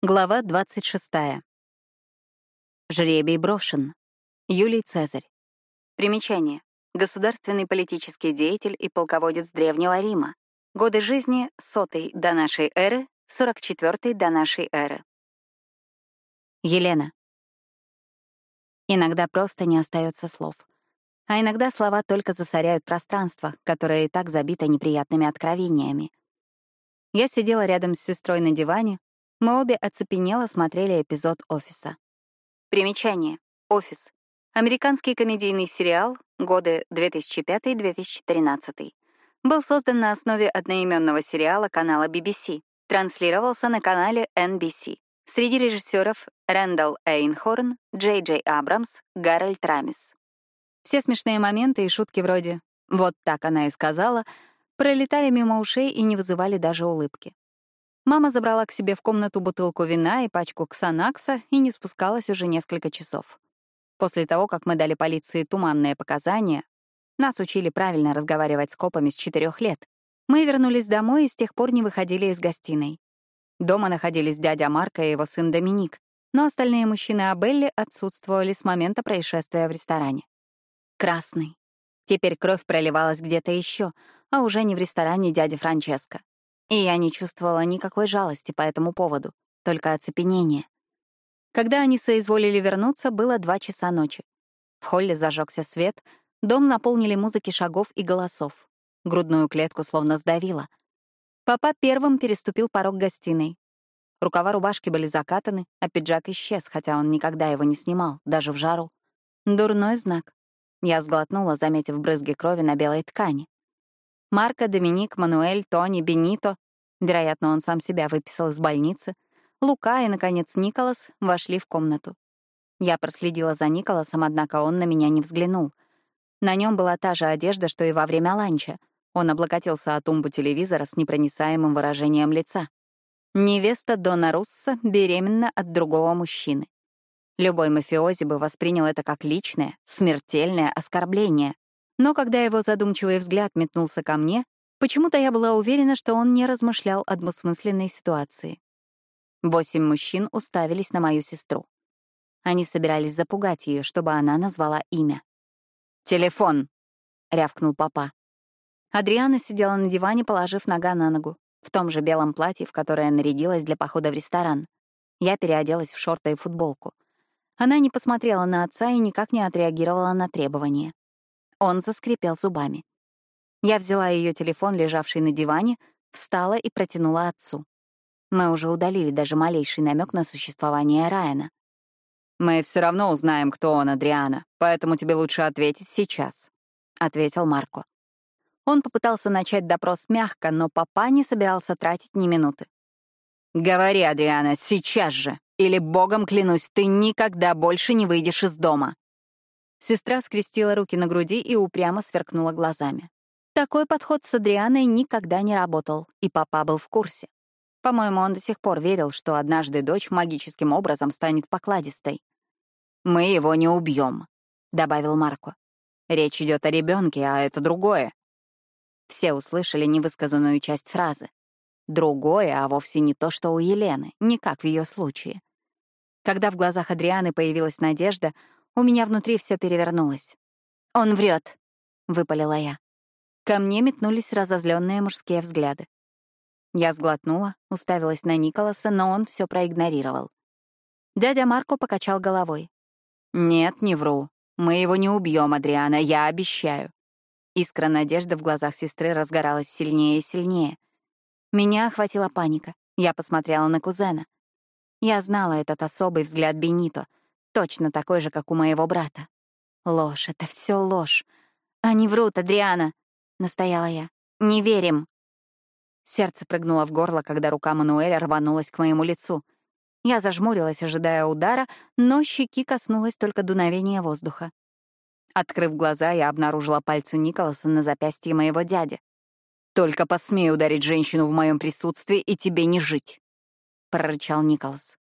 Глава 26. Жребий брошен. Юлий Цезарь. Примечание. Государственный политический деятель и полководец Древнего Рима. Годы жизни — сотый до нашей эры, 44 до нашей эры. Елена. Иногда просто не остается слов. А иногда слова только засоряют пространство, которое и так забито неприятными откровениями. Я сидела рядом с сестрой на диване, мы обе оцепенело смотрели эпизод «Офиса». Примечание. «Офис». Американский комедийный сериал, годы 2005-2013. Был создан на основе одноименного сериала канала BBC. Транслировался на канале NBC. Среди режиссеров Рэндалл Эйнхорн, Джей Джей Абрамс, Гарольд Рамис. Все смешные моменты и шутки вроде «вот так она и сказала» пролетали мимо ушей и не вызывали даже улыбки. Мама забрала к себе в комнату бутылку вина и пачку ксанакса и не спускалась уже несколько часов. После того, как мы дали полиции туманные показания, нас учили правильно разговаривать с копами с четырех лет. Мы вернулись домой и с тех пор не выходили из гостиной. Дома находились дядя Марко и его сын Доминик, но остальные мужчины Абелли отсутствовали с момента происшествия в ресторане. Красный. Теперь кровь проливалась где-то еще, а уже не в ресторане дяди Франческо. И я не чувствовала никакой жалости по этому поводу, только оцепенение. Когда они соизволили вернуться, было два часа ночи. В холле зажегся свет, дом наполнили музыки шагов и голосов. Грудную клетку словно сдавило. Папа первым переступил порог гостиной. Рукава рубашки были закатаны, а пиджак исчез, хотя он никогда его не снимал, даже в жару. Дурной знак. Я сглотнула, заметив брызги крови на белой ткани. Марко, Доминик, Мануэль, Тони, Бенито, вероятно, он сам себя выписал из больницы, Лука и, наконец, Николас вошли в комнату. Я проследила за Николасом, однако он на меня не взглянул. На нем была та же одежда, что и во время ланча. Он облокотился о тумбу телевизора с непроницаемым выражением лица. Невеста Дона Русса беременна от другого мужчины. Любой мафиози бы воспринял это как личное, смертельное оскорбление, но когда его задумчивый взгляд метнулся ко мне, почему-то я была уверена, что он не размышлял о двусмысленной ситуации. Восемь мужчин уставились на мою сестру. Они собирались запугать ее, чтобы она назвала имя. «Телефон!» — рявкнул папа. Адриана сидела на диване, положив нога на ногу, в том же белом платье, в которое нарядилась для похода в ресторан. Я переоделась в шорты и футболку. Она не посмотрела на отца и никак не отреагировала на требования. Он заскрипел зубами. Я взяла ее телефон, лежавший на диване, встала и протянула отцу. Мы уже удалили даже малейший намек на существование Райана. «Мы все равно узнаем, кто он, Адриана, поэтому тебе лучше ответить сейчас», — ответил Марко. Он попытался начать допрос мягко, но папа не собирался тратить ни минуты. «Говори, Адриана, сейчас же, или, богом клянусь, ты никогда больше не выйдешь из дома». Сестра скрестила руки на груди и упрямо сверкнула глазами. Такой подход с Адрианой никогда не работал, и папа был в курсе. По-моему, он до сих пор верил, что однажды дочь магическим образом станет покладистой. «Мы его не убьем», — добавил Марко. «Речь идет о ребенке, а это другое». Все услышали невысказанную часть фразы. Другое, а вовсе не то, что у Елены, не как в ее случае. Когда в глазах Адрианы появилась надежда, у меня внутри все перевернулось. «Он врет», — выпалила я. Ко мне метнулись разозленные мужские взгляды. Я сглотнула, уставилась на Николаса, но он все проигнорировал. Дядя Марко покачал головой. «Нет, не вру. Мы его не убьем, Адриана, я обещаю». Искра надежды в глазах сестры разгоралась сильнее и сильнее. Меня охватила паника. Я посмотрела на кузена. Я знала этот особый взгляд Бенито — точно такой же, как у моего брата. Ложь, это все ложь. Они врут, Адриана, — настояла я. Не верим. Сердце прыгнуло в горло, когда рука Мануэля рванулась к моему лицу. Я зажмурилась, ожидая удара, но щеки коснулось только дуновения воздуха. Открыв глаза, я обнаружила пальцы Николаса на запястье моего дяди. «Только посмей ударить женщину в моем присутствии, и тебе не жить!» — прорычал Николас.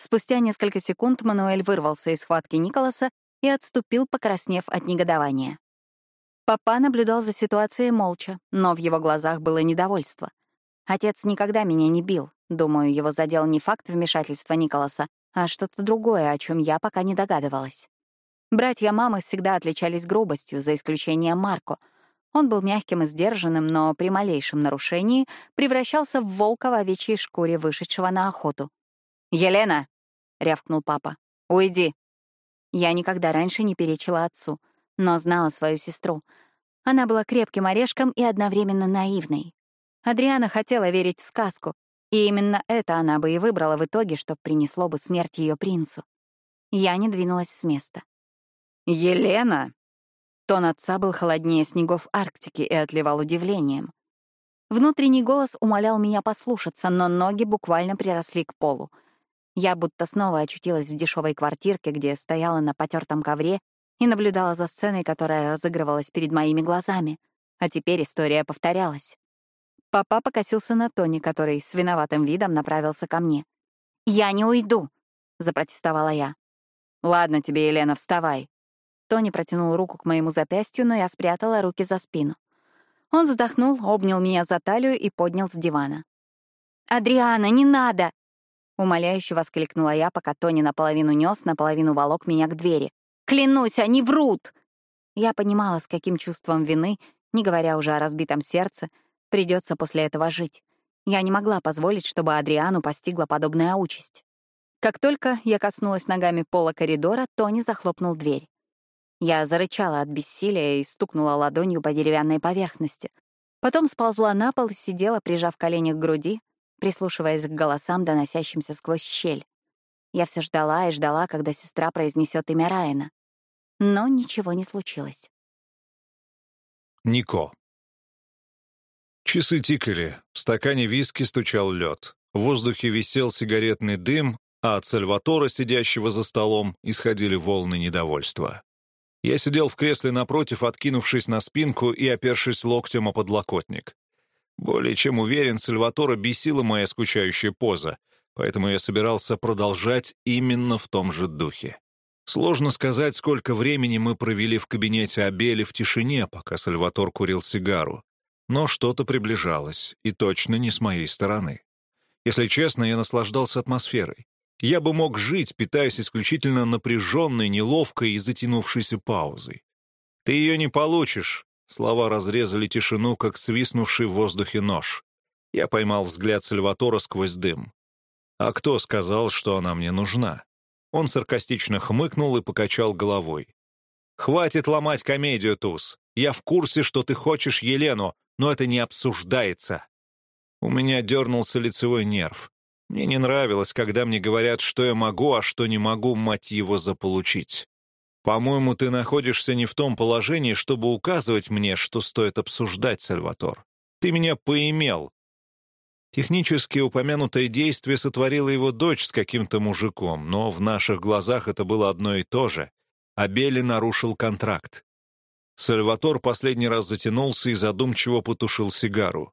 Спустя несколько секунд Мануэль вырвался из схватки Николаса и отступил, покраснев от негодования. Папа наблюдал за ситуацией молча, но в его глазах было недовольство. Отец никогда меня не бил, Думаю, его задел не факт вмешательства Николаса, а что-то другое, о чем я пока не догадывалась. Братья мамы всегда отличались грубостью, за исключением Марко. Он был мягким и сдержанным, но при малейшем нарушении превращался в волка в овечьей шкуре, вышедшего на охоту. «Елена!» — рявкнул папа. «Уйди!» Я никогда раньше не перечила отцу, но знала свою сестру. Она была крепким орешком и одновременно наивной. Адриана хотела верить в сказку, и именно это она бы и выбрала в итоге, что принесло бы смерть ее принцу. Я не двинулась с места. «Елена!» Тон отца был холоднее снегов Арктики и отливал удивлением. Внутренний голос умолял меня послушаться, но ноги буквально приросли к полу. Я будто снова очутилась в дешевой квартирке, где стояла на потертом ковре и наблюдала за сценой, которая разыгрывалась перед моими глазами. А теперь история повторялась. Папа покосился на Тони, который с виноватым видом направился ко мне. «Я не уйду», — запротестовала я. «Ладно тебе, Елена, вставай». Тони протянул руку к моему запястью, но я спрятала руки за спину. Он вздохнул, обнял меня за талию и поднял с дивана. «Адриана, не надо!» Умоляюще воскликнула я, пока Тони наполовину нес, наполовину волок меня к двери. «Клянусь, они врут!» Я понимала, с каким чувством вины, не говоря уже о разбитом сердце, Придется после этого жить. Я не могла позволить, чтобы Адриану постигла подобная участь. Как только я коснулась ногами пола коридора, Тони захлопнул дверь. Я зарычала от бессилия и стукнула ладонью по деревянной поверхности. Потом сползла на пол и сидела, прижав колени к груди, прислушиваясь к голосам, доносящимся сквозь щель. Я все ждала и ждала, когда сестра произнесет имя Райана. Но ничего не случилось. Нико. Часы тикали, в стакане виски стучал лед. В воздухе висел сигаретный дым, а от Сальватора, сидящего за столом, исходили волны недовольства. Я сидел в кресле напротив, откинувшись на спинку и опершись локтем о подлокотник. Более чем уверен, Сальватора бесила моя скучающая поза, поэтому я собирался продолжать именно в том же духе. Сложно сказать, сколько времени мы провели в кабинете Абели в тишине, пока Сальватор курил сигару. Но что-то приближалось, и точно не с моей стороны. Если честно, я наслаждался атмосферой. Я бы мог жить, питаясь исключительно напряженной, неловкой и затянувшейся паузой. «Ты ее не получишь», — слова разрезали тишину, как свистнувший в воздухе нож. Я поймал взгляд Сальватора сквозь дым. «А кто сказал, что она мне нужна?» Он саркастично хмыкнул и покачал головой. «Хватит ломать комедию, Туз. Я в курсе, что ты хочешь Елену, но это не обсуждается. У меня дернулся лицевой нерв. Мне не нравилось, когда мне говорят, что я могу, а что не могу, мать его, заполучить. По-моему, ты находишься не в том положении, чтобы указывать мне, что стоит обсуждать, Сальватор. Ты меня поимел. Технически упомянутое действие сотворила его дочь с каким-то мужиком, но в наших глазах это было одно и то же. Абели нарушил контракт. Сальватор последний раз затянулся и задумчиво потушил сигару.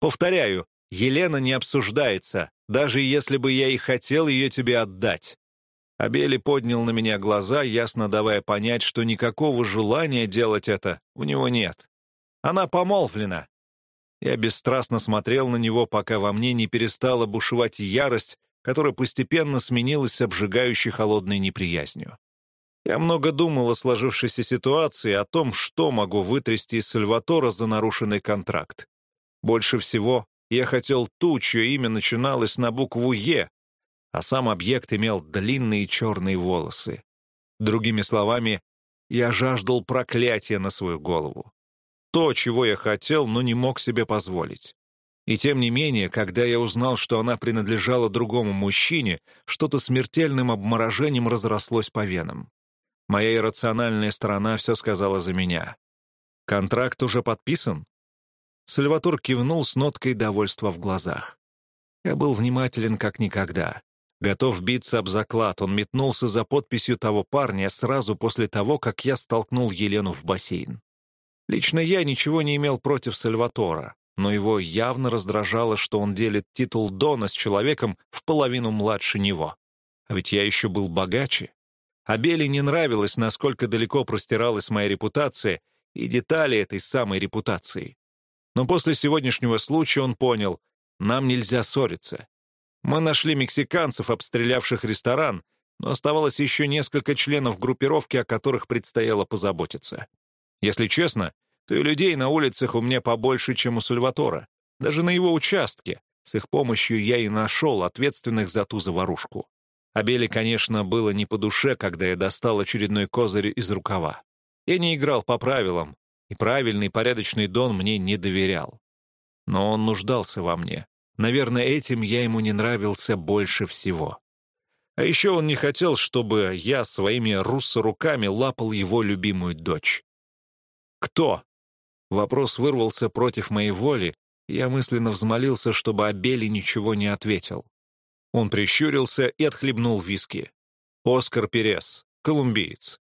«Повторяю, Елена не обсуждается, даже если бы я и хотел ее тебе отдать». Абели поднял на меня глаза, ясно давая понять, что никакого желания делать это у него нет. Она помолвлена. Я бесстрастно смотрел на него, пока во мне не перестала бушевать ярость, которая постепенно сменилась обжигающей холодной неприязнью. Я много думал о сложившейся ситуации, о том, что могу вытрясти из Сальватора за нарушенный контракт. Больше всего я хотел ту, чье имя начиналось на букву «Е», а сам объект имел длинные черные волосы. Другими словами, я жаждал проклятия на свою голову. То, чего я хотел, но не мог себе позволить. И тем не менее, когда я узнал, что она принадлежала другому мужчине, что-то смертельным обморожением разрослось по венам. Моя иррациональная сторона все сказала за меня. «Контракт уже подписан?» Сальватор кивнул с ноткой довольства в глазах. Я был внимателен как никогда. Готов биться об заклад, он метнулся за подписью того парня сразу после того, как я столкнул Елену в бассейн. Лично я ничего не имел против Сальватора, но его явно раздражало, что он делит титул Дона с человеком в половину младше него. А ведь я еще был богаче. А Белли не нравилось, насколько далеко простиралась моя репутация и детали этой самой репутации. Но после сегодняшнего случая он понял, нам нельзя ссориться. Мы нашли мексиканцев, обстрелявших ресторан, но оставалось еще несколько членов группировки, о которых предстояло позаботиться. Если честно, то и людей на улицах у меня побольше, чем у Сальватора. Даже на его участке. С их помощью я и нашел ответственных за ту заварушку. Абели, конечно, было не по душе, когда я достал очередной козырь из рукава. Я не играл по правилам, и правильный, порядочный Дон мне не доверял. Но он нуждался во мне. Наверное, этим я ему не нравился больше всего. А еще он не хотел, чтобы я своими руссо-руками лапал его любимую дочь. «Кто?» Вопрос вырвался против моей воли, и я мысленно взмолился, чтобы Абели ничего не ответил. Он прищурился и отхлебнул виски. «Оскар Перес, колумбиец».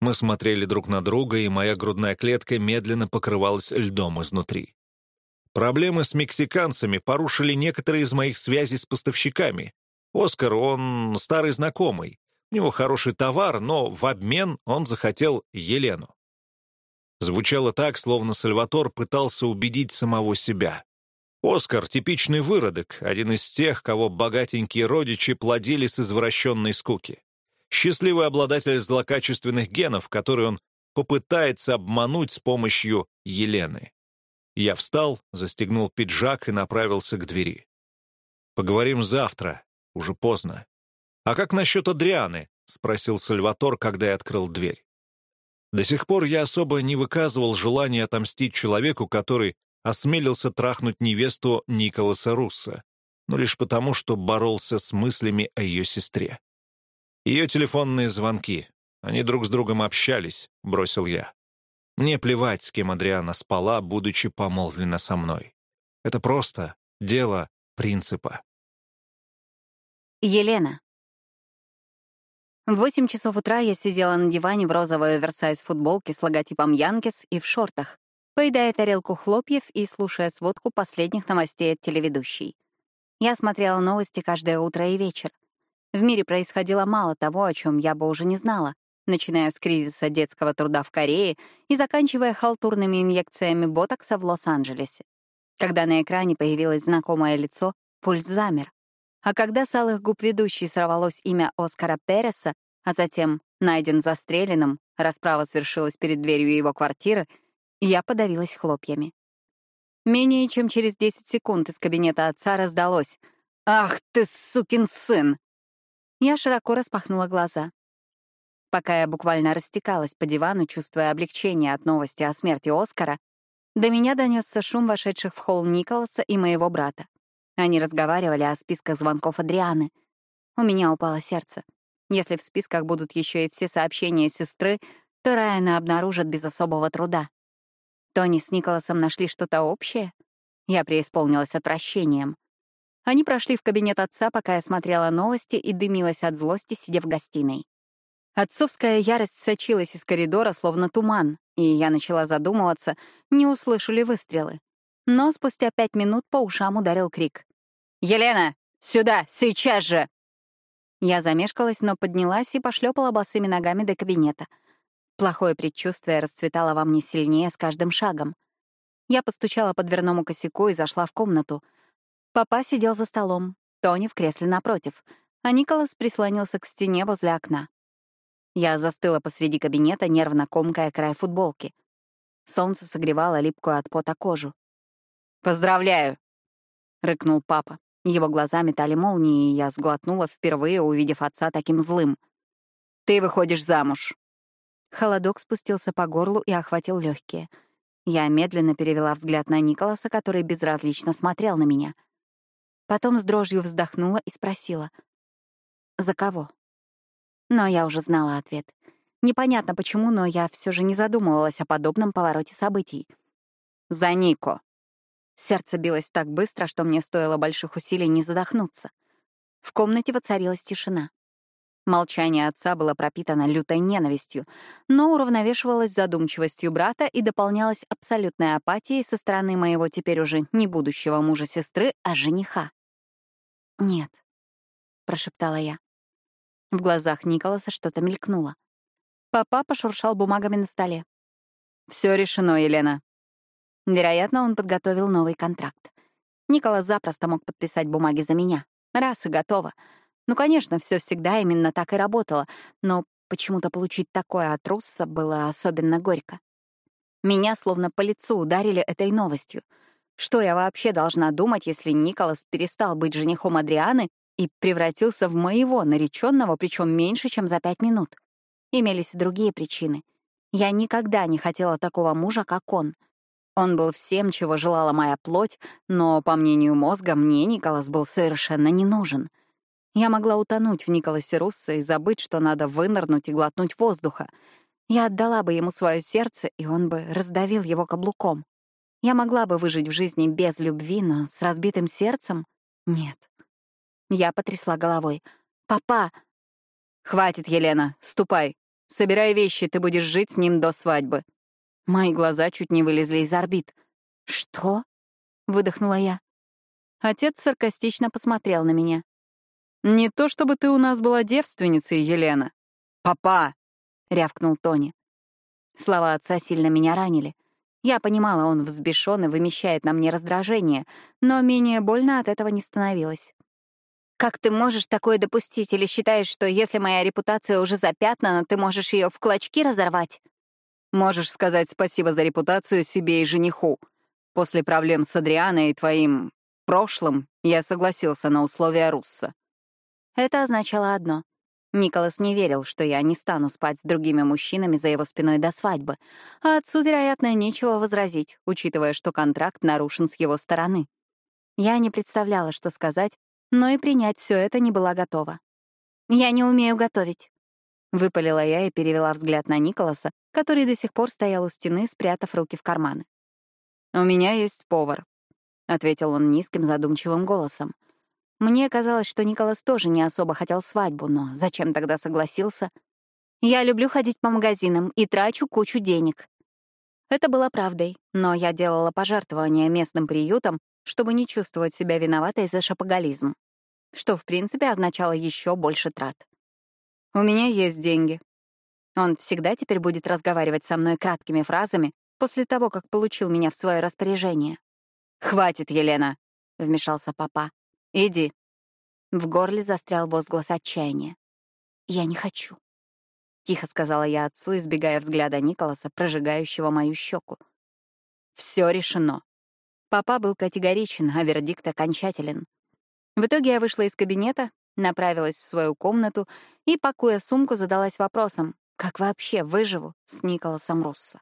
Мы смотрели друг на друга, и моя грудная клетка медленно покрывалась льдом изнутри. Проблемы с мексиканцами порушили некоторые из моих связей с поставщиками. Оскар, он старый знакомый. У него хороший товар, но в обмен он захотел Елену. Звучало так, словно Сальватор пытался убедить самого себя. Оскар — типичный выродок, один из тех, кого богатенькие родичи плодили с извращенной скуки. Счастливый обладатель злокачественных генов, который он попытается обмануть с помощью Елены. Я встал, застегнул пиджак и направился к двери. «Поговорим завтра. Уже поздно». «А как насчет Адрианы?» — спросил Сальватор, когда я открыл дверь. До сих пор я особо не выказывал желания отомстить человеку, который осмелился трахнуть невесту Николаса Русса, но лишь потому, что боролся с мыслями о ее сестре. Ее телефонные звонки. Они друг с другом общались, бросил я. Мне плевать, с кем Адриана спала, будучи помолвлена со мной. Это просто дело принципа. Елена. В восемь часов утра я сидела на диване в розовой оверсайз футболке с логотипом Янкис и в шортах, поедая тарелку хлопьев и слушая сводку последних новостей от телеведущей. Я смотрела новости каждое утро и вечер. В мире происходило мало того, о чем я бы уже не знала, начиная с кризиса детского труда в Корее и заканчивая халтурными инъекциями ботокса в Лос-Анджелесе. Когда на экране появилось знакомое лицо, пульс замер. А когда с алых губ ведущей сорвалось имя Оскара Переса, а затем найден застреленным, расправа свершилась перед дверью его квартиры, я подавилась хлопьями. Менее чем через 10 секунд из кабинета отца раздалось «Ах ты, сукин сын!» Я широко распахнула глаза. Пока я буквально растекалась по дивану, чувствуя облегчение от новости о смерти Оскара, до меня донесся шум вошедших в холл Николаса и моего брата. Они разговаривали о списках звонков Адрианы. У меня упало сердце. Если в списках будут еще и все сообщения сестры, то Райана обнаружат без особого труда. Тони с Николасом нашли что-то общее? Я преисполнилась отвращением. Они прошли в кабинет отца, пока я смотрела новости и дымилась от злости, сидя в гостиной. Отцовская ярость сочилась из коридора, словно туман, и я начала задумываться, не услышали выстрелы. Но спустя пять минут по ушам ударил крик. «Елена, сюда, сейчас же!» Я замешкалась, но поднялась и пошлепала босыми ногами до кабинета. Плохое предчувствие расцветало во мне сильнее с каждым шагом. Я постучала по дверному косяку и зашла в комнату. Папа сидел за столом, Тони в кресле напротив, а Николас прислонился к стене возле окна. Я застыла посреди кабинета, нервно комкая край футболки. Солнце согревало липкую от пота кожу. «Поздравляю!» — рыкнул папа. Его глаза метали молнии, и я сглотнула, впервые увидев отца таким злым. «Ты выходишь замуж!» Холодок спустился по горлу и охватил легкие. Я медленно перевела взгляд на Николаса, который безразлично смотрел на меня. Потом с дрожью вздохнула и спросила. «За кого?» Но я уже знала ответ. Непонятно почему, но я все же не задумывалась о подобном повороте событий. «За Нико!» Сердце билось так быстро, что мне стоило больших усилий не задохнуться. В комнате воцарилась тишина. Молчание отца было пропитано лютой ненавистью, но уравновешивалось задумчивостью брата и дополнялось абсолютной апатией со стороны моего теперь уже не будущего мужа-сестры, а жениха. «Нет», — прошептала я. В глазах Николаса что-то мелькнуло. Папа пошуршал бумагами на столе. Все решено, Елена». Вероятно, он подготовил новый контракт. Николас запросто мог подписать бумаги за меня. Раз и готово. Ну, конечно, все всегда именно так и работало, но почему-то получить такое от Русса было особенно горько. Меня словно по лицу ударили этой новостью. Что я вообще должна думать, если Николас перестал быть женихом Адрианы и превратился в моего нареченного, причем меньше, чем за пять минут? Имелись и другие причины. Я никогда не хотела такого мужа, как он. Он был всем, чего желала моя плоть, но, по мнению мозга, мне Николас был совершенно не нужен. Я могла утонуть в Николасе Руссо и забыть, что надо вынырнуть и глотнуть воздуха. Я отдала бы ему свое сердце, и он бы раздавил его каблуком. Я могла бы выжить в жизни без любви, но с разбитым сердцем — нет. Я потрясла головой. «Папа!» «Хватит, Елена, ступай. Собирай вещи, ты будешь жить с ним до свадьбы». Мои глаза чуть не вылезли из орбит. «Что?» — выдохнула я. Отец саркастично посмотрел на меня. «Не то чтобы ты у нас была девственницей, Елена». «Папа!» — рявкнул Тони. Слова отца сильно меня ранили. Я понимала, он взбешен и вымещает на мне раздражение, но менее больно от этого не становилось. «Как ты можешь такое допустить или считаешь, что если моя репутация уже запятнана, ты можешь ее в клочки разорвать?» Можешь сказать спасибо за репутацию себе и жениху. После проблем с Адрианой и твоим прошлым я согласился на условия Русса. Это означало одно. Николас не верил, что я не стану спать с другими мужчинами за его спиной до свадьбы, а отцу, вероятно, нечего возразить, учитывая, что контракт нарушен с его стороны. Я не представляла, что сказать, но и принять все это не была готова. «Я не умею готовить», — выпалила я и перевела взгляд на Николаса, который до сих пор стоял у стены, спрятав руки в карманы. «У меня есть повар», — ответил он низким задумчивым голосом. Мне казалось, что Николас тоже не особо хотел свадьбу, но зачем тогда согласился? «Я люблю ходить по магазинам и трачу кучу денег». Это было правдой, но я делала пожертвования местным приютам, чтобы не чувствовать себя виноватой за шапоголизм, что, в принципе, означало еще больше трат. «У меня есть деньги». Он всегда теперь будет разговаривать со мной краткими фразами после того, как получил меня в свое распоряжение. «Хватит, Елена», — вмешался папа. «Иди». В горле застрял возглас отчаяния. «Я не хочу», — тихо сказала я отцу, избегая взгляда Николаса, прожигающего мою щеку. Все решено. Папа был категоричен, а вердикт окончателен. В итоге я вышла из кабинета, направилась в свою комнату и, пакуя сумку, задалась вопросом, как вообще выживу с Николасом Руссо.